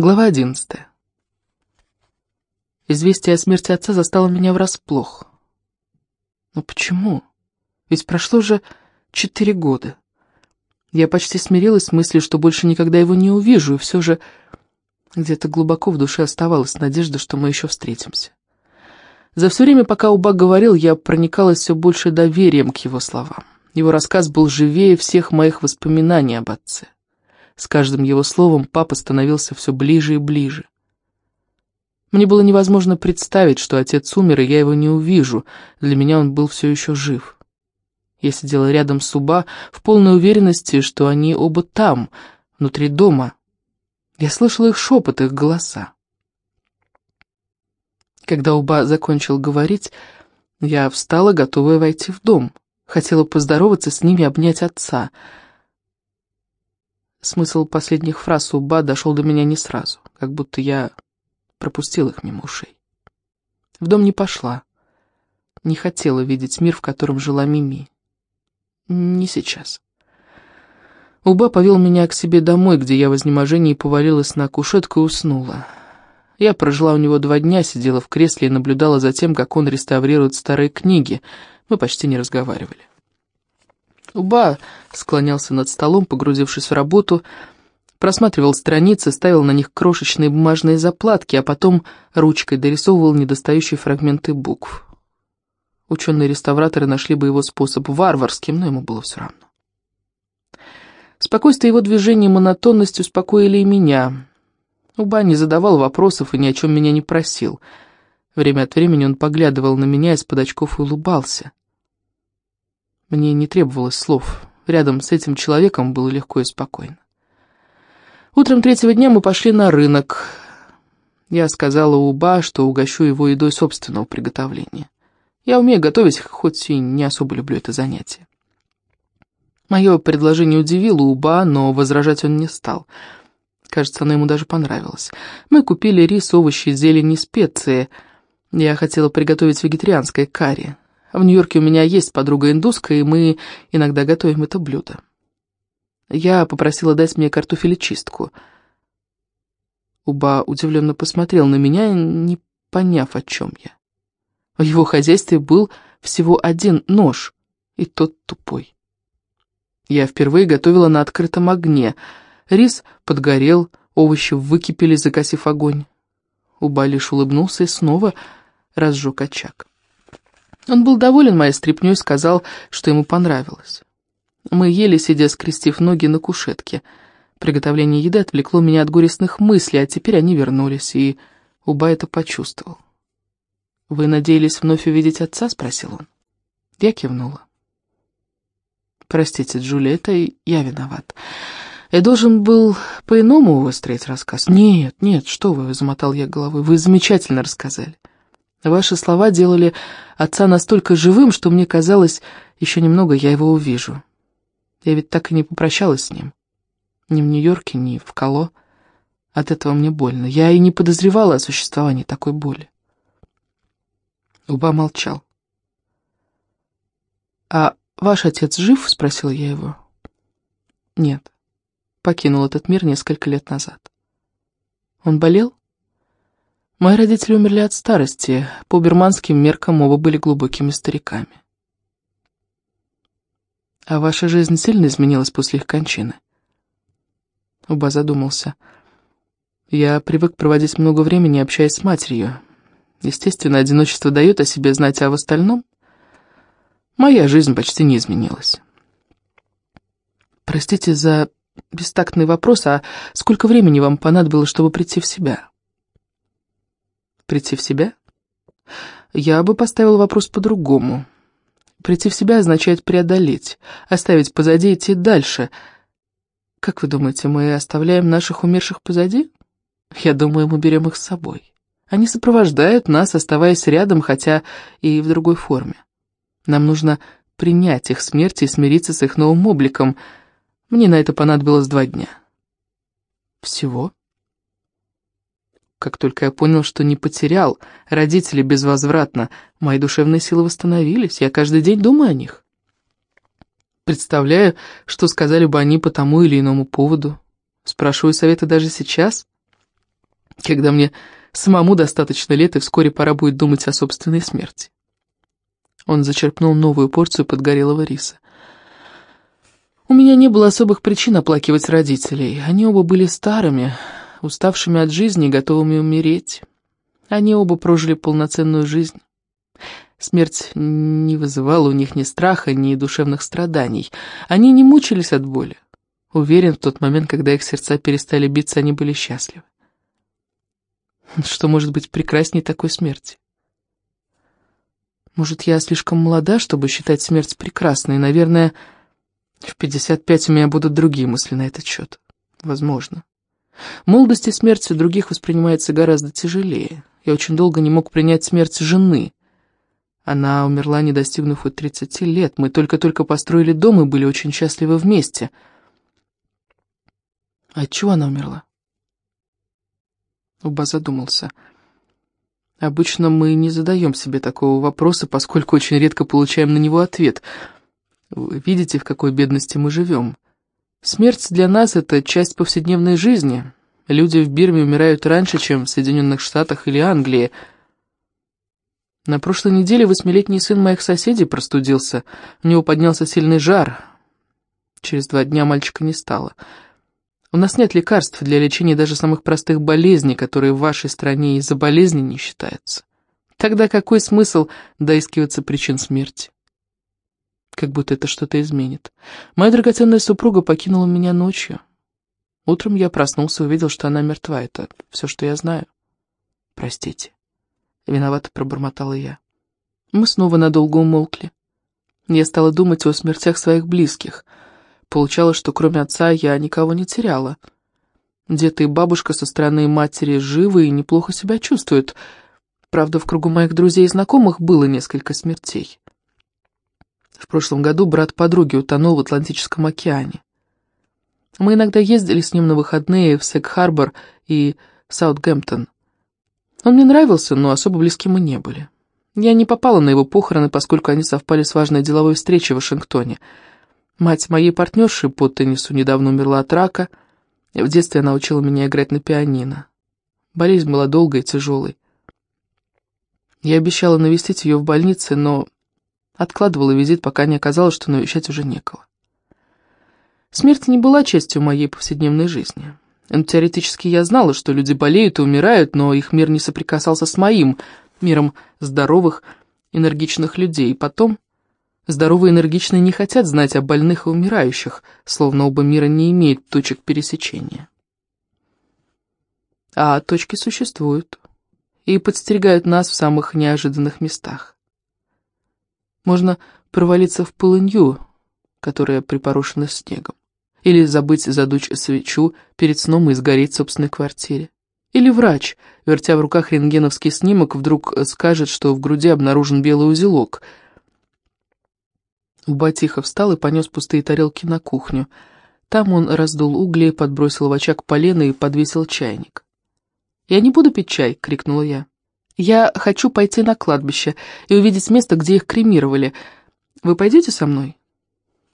Глава одиннадцатая. Известие о смерти отца застало меня врасплох. Но почему? Ведь прошло же четыре года. Я почти смирилась с мыслью, что больше никогда его не увижу, и все же где-то глубоко в душе оставалась надежда, что мы еще встретимся. За все время, пока Убак говорил, я проникалась все больше доверием к его словам. Его рассказ был живее всех моих воспоминаний об отце. С каждым его словом папа становился все ближе и ближе. Мне было невозможно представить, что отец умер, и я его не увижу. Для меня он был все еще жив. Я сидела рядом с Уба в полной уверенности, что они оба там, внутри дома. Я слышала их шепот, их голоса. Когда Уба закончил говорить, я встала, готовая войти в дом. Хотела поздороваться с ними, обнять отца — Смысл последних фраз Уба дошел до меня не сразу, как будто я пропустил их мимо ушей. В дом не пошла. Не хотела видеть мир, в котором жила Мими. Не сейчас. Уба повел меня к себе домой, где я в изнеможении повалилась на кушетку и уснула. Я прожила у него два дня, сидела в кресле и наблюдала за тем, как он реставрирует старые книги. Мы почти не разговаривали. Уба склонялся над столом, погрузившись в работу, просматривал страницы, ставил на них крошечные бумажные заплатки, а потом ручкой дорисовывал недостающие фрагменты букв. Ученые-реставраторы нашли бы его способ варварским, но ему было все равно. Спокойствие его движения и монотонность успокоили и меня. Уба не задавал вопросов и ни о чем меня не просил. Время от времени он поглядывал на меня из-под очков и улыбался. Мне не требовалось слов. Рядом с этим человеком было легко и спокойно. Утром третьего дня мы пошли на рынок. Я сказала Уба, что угощу его едой собственного приготовления. Я умею готовить, хоть и не особо люблю это занятие. Мое предложение удивило Уба, но возражать он не стал. Кажется, оно ему даже понравилось. Мы купили рис, овощи, зелень и специи. Я хотела приготовить вегетарианское карри. В Нью-Йорке у меня есть подруга индуска, и мы иногда готовим это блюдо. Я попросила дать мне картофелечистку. Уба удивленно посмотрел на меня, не поняв, о чем я. В его хозяйстве был всего один нож, и тот тупой. Я впервые готовила на открытом огне. Рис подгорел, овощи выкипели, закосив огонь. Уба лишь улыбнулся и снова разжег очаг. Он был доволен моей стряпнёй сказал, что ему понравилось. Мы ели, сидя скрестив ноги на кушетке. Приготовление еды отвлекло меня от горестных мыслей, а теперь они вернулись, и Уба это почувствовал. «Вы надеялись вновь увидеть отца?» — спросил он. Я кивнула. «Простите, Джулия, это я виноват. Я должен был по-иному выстроить рассказ». «Нет, нет, что вы!» — замотал я головой. «Вы замечательно рассказали. Ваши слова делали отца настолько живым, что мне казалось, еще немного я его увижу. Я ведь так и не попрощалась с ним. Ни в Нью-Йорке, ни в Кало. От этого мне больно. Я и не подозревала о существовании такой боли. Уба молчал. «А ваш отец жив?» — спросила я его. «Нет. Покинул этот мир несколько лет назад». «Он болел?» Мои родители умерли от старости, по берманским меркам оба были глубокими стариками. А ваша жизнь сильно изменилась после их кончины? Уба задумался. Я привык проводить много времени, общаясь с матерью. Естественно, одиночество дает о себе знать, а в остальном моя жизнь почти не изменилась. Простите за бестактный вопрос, а сколько времени вам понадобилось, чтобы прийти в себя? Прийти в себя? Я бы поставил вопрос по-другому. Прийти в себя означает преодолеть, оставить позади, идти дальше. Как вы думаете, мы оставляем наших умерших позади? Я думаю, мы берем их с собой. Они сопровождают нас, оставаясь рядом, хотя и в другой форме. Нам нужно принять их смерть и смириться с их новым обликом. Мне на это понадобилось два дня. Всего? Как только я понял, что не потерял родителей безвозвратно, мои душевные силы восстановились, я каждый день думаю о них. Представляю, что сказали бы они по тому или иному поводу. Спрашиваю совета даже сейчас. когда мне самому достаточно лет, и вскоре пора будет думать о собственной смерти. Он зачерпнул новую порцию подгорелого риса. У меня не было особых причин оплакивать родителей. Они оба были старыми, уставшими от жизни и готовыми умереть. Они оба прожили полноценную жизнь. Смерть не вызывала у них ни страха, ни душевных страданий. Они не мучились от боли. Уверен, в тот момент, когда их сердца перестали биться, они были счастливы. Что может быть прекрасней такой смерти? Может, я слишком молода, чтобы считать смерть прекрасной? Наверное, в 55 у меня будут другие мысли на этот счет. Возможно. В молодости смерть других воспринимается гораздо тяжелее. Я очень долго не мог принять смерть жены. Она умерла, не достигнув и 30 лет. Мы только-только построили дом и были очень счастливы вместе. От чего она умерла? Уба задумался. Обычно мы не задаем себе такого вопроса, поскольку очень редко получаем на него ответ. Вы видите, в какой бедности мы живем. Смерть для нас — это часть повседневной жизни. Люди в Бирме умирают раньше, чем в Соединенных Штатах или Англии. На прошлой неделе восьмилетний сын моих соседей простудился. У него поднялся сильный жар. Через два дня мальчика не стало. У нас нет лекарств для лечения даже самых простых болезней, которые в вашей стране из-за болезни не считаются. Тогда какой смысл доискиваться причин смерти? Как будто это что-то изменит. Моя драгоценная супруга покинула меня ночью. Утром я проснулся и увидел, что она мертва. Это все, что я знаю. Простите. Виновато пробормотала я. Мы снова надолго умолкли. Я стала думать о смертях своих близких — Получалось, что кроме отца я никого не теряла. Дед и бабушка со стороны матери живы и неплохо себя чувствуют. Правда, в кругу моих друзей и знакомых было несколько смертей. В прошлом году брат подруги утонул в Атлантическом океане. Мы иногда ездили с ним на выходные в Сек-Харбор и Саутгемптон. Он мне нравился, но особо близки мы не были. Я не попала на его похороны, поскольку они совпали с важной деловой встречей в Вашингтоне — Мать моей партнерши по теннису недавно умерла от рака. В детстве она учила меня играть на пианино. Болезнь была долгой и тяжелой. Я обещала навестить ее в больнице, но откладывала визит, пока не оказалось, что навещать уже некого. Смерть не была частью моей повседневной жизни. Но теоретически я знала, что люди болеют и умирают, но их мир не соприкасался с моим, миром здоровых, энергичных людей. И потом Здоровые и энергичные не хотят знать о больных и умирающих, словно оба мира не имеют точек пересечения. А точки существуют и подстерегают нас в самых неожиданных местах. Можно провалиться в полынью, которая припорошена снегом, или забыть задуть свечу перед сном и сгореть в собственной квартире. Или врач, вертя в руках рентгеновский снимок, вдруг скажет, что в груди обнаружен белый узелок — Уба тихо встал и понес пустые тарелки на кухню. Там он раздул угли, подбросил в очаг полено и подвесил чайник. «Я не буду пить чай!» — крикнула я. «Я хочу пойти на кладбище и увидеть место, где их кремировали. Вы пойдете со мной?»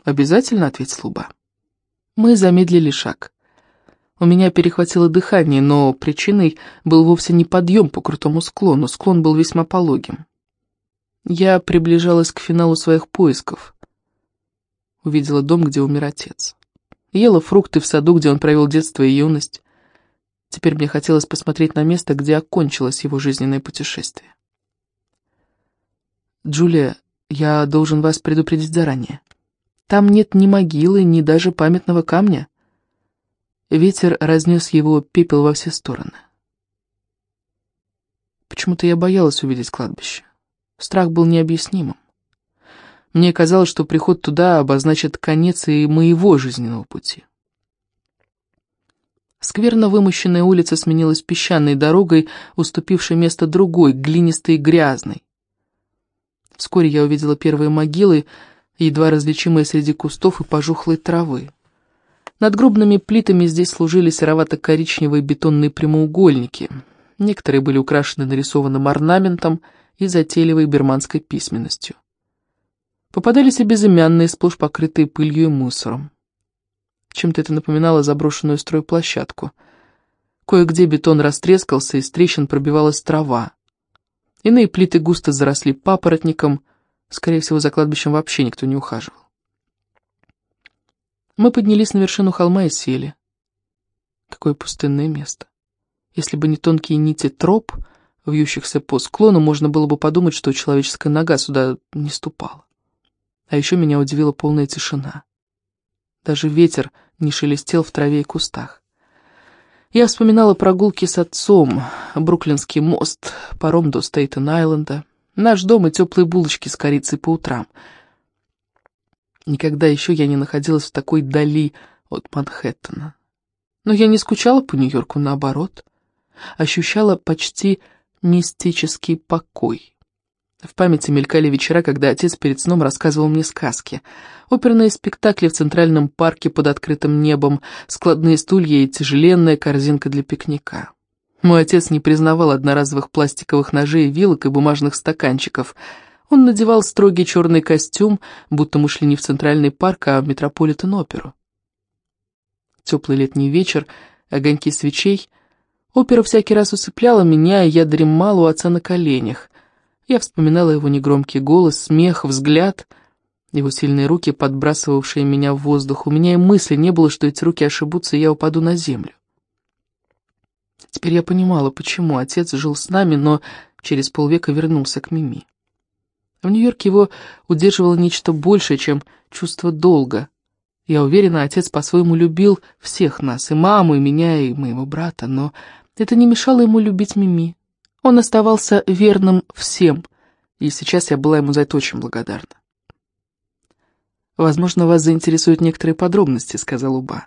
«Обязательно», — ответил Луба. Мы замедлили шаг. У меня перехватило дыхание, но причиной был вовсе не подъем по крутому склону, склон был весьма пологим. Я приближалась к финалу своих поисков увидела дом, где умер отец. Ела фрукты в саду, где он провел детство и юность. Теперь мне хотелось посмотреть на место, где окончилось его жизненное путешествие. «Джулия, я должен вас предупредить заранее. Там нет ни могилы, ни даже памятного камня». Ветер разнес его пепел во все стороны. Почему-то я боялась увидеть кладбище. Страх был необъяснимым. Мне казалось, что приход туда обозначит конец и моего жизненного пути. Скверно вымощенная улица сменилась песчаной дорогой, уступившей место другой, глинистой и грязной. Вскоре я увидела первые могилы, едва различимые среди кустов и пожухлой травы. Над гробными плитами здесь служили серовато-коричневые бетонные прямоугольники. Некоторые были украшены нарисованным орнаментом и затейливой берманской письменностью. Попадались и безымянные, сплошь покрытые пылью и мусором. Чем-то это напоминало заброшенную стройплощадку. Кое-где бетон растрескался, из трещин пробивалась трава. Иные плиты густо заросли папоротником, скорее всего, за кладбищем вообще никто не ухаживал. Мы поднялись на вершину холма и сели. Какое пустынное место. Если бы не тонкие нити троп, вьющихся по склону, можно было бы подумать, что человеческая нога сюда не ступала. А еще меня удивила полная тишина. Даже ветер не шелестел в траве и кустах. Я вспоминала прогулки с отцом, Бруклинский мост, паром до Стейтен-Айленда, наш дом и теплые булочки с корицей по утрам. Никогда еще я не находилась в такой дали от Манхэттена. Но я не скучала по Нью-Йорку, наоборот. Ощущала почти мистический покой. В памяти мелькали вечера, когда отец перед сном рассказывал мне сказки. Оперные спектакли в Центральном парке под открытым небом, складные стулья и тяжеленная корзинка для пикника. Мой отец не признавал одноразовых пластиковых ножей, вилок и бумажных стаканчиков. Он надевал строгий черный костюм, будто мы шли не в Центральный парк, а в Метрополитен-оперу. Теплый летний вечер, огоньки свечей. Опера всякий раз усыпляла меня, и я дремала у отца на коленях. Я вспоминала его негромкий голос, смех, взгляд, его сильные руки, подбрасывавшие меня в воздух. У меня и мысли не было, что эти руки ошибутся, и я упаду на землю. Теперь я понимала, почему отец жил с нами, но через полвека вернулся к Мими. В Нью-Йорке его удерживало нечто большее, чем чувство долга. Я уверена, отец по-своему любил всех нас, и маму, и меня, и моего брата, но это не мешало ему любить Мими. Он оставался верным всем, и сейчас я была ему за это очень благодарна. «Возможно, вас заинтересуют некоторые подробности», — сказал Уба.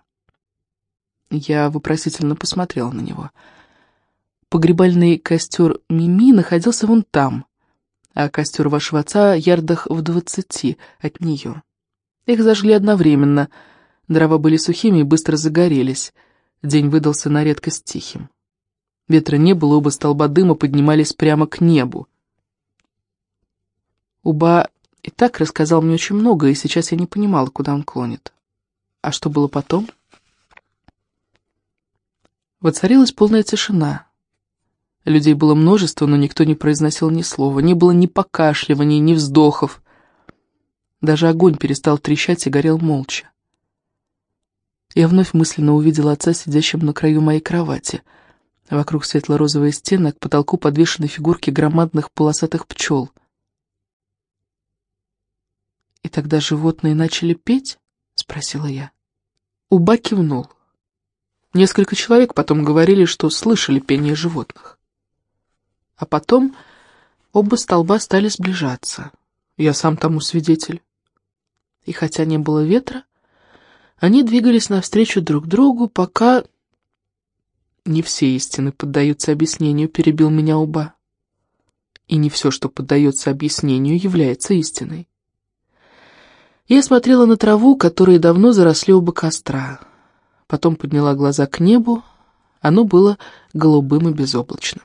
Я вопросительно посмотрела на него. Погребальный костер Мими находился вон там, а костер вашего отца ярдах в двадцати от нее. Их зажгли одновременно, дрова были сухими и быстро загорелись. День выдался на редкость тихим. Ветра не было, оба столба дыма поднимались прямо к небу. Уба и так рассказал мне очень много, и сейчас я не понимала, куда он клонит. А что было потом? Воцарилась полная тишина. Людей было множество, но никто не произносил ни слова. Не было ни покашливаний, ни вздохов. Даже огонь перестал трещать и горел молча. Я вновь мысленно увидела отца, сидящим на краю моей кровати — Вокруг светло-розовые стены, к потолку подвешены фигурки громадных полосатых пчел. «И тогда животные начали петь?» — спросила я. Уба кивнул. Несколько человек потом говорили, что слышали пение животных. А потом оба столба стали сближаться. Я сам тому свидетель. И хотя не было ветра, они двигались навстречу друг другу, пока не все истины поддаются объяснению, перебил меня Уба. И не все, что поддается объяснению, является истиной. Я смотрела на траву, которые давно заросли оба костра. Потом подняла глаза к небу, оно было голубым и безоблачным.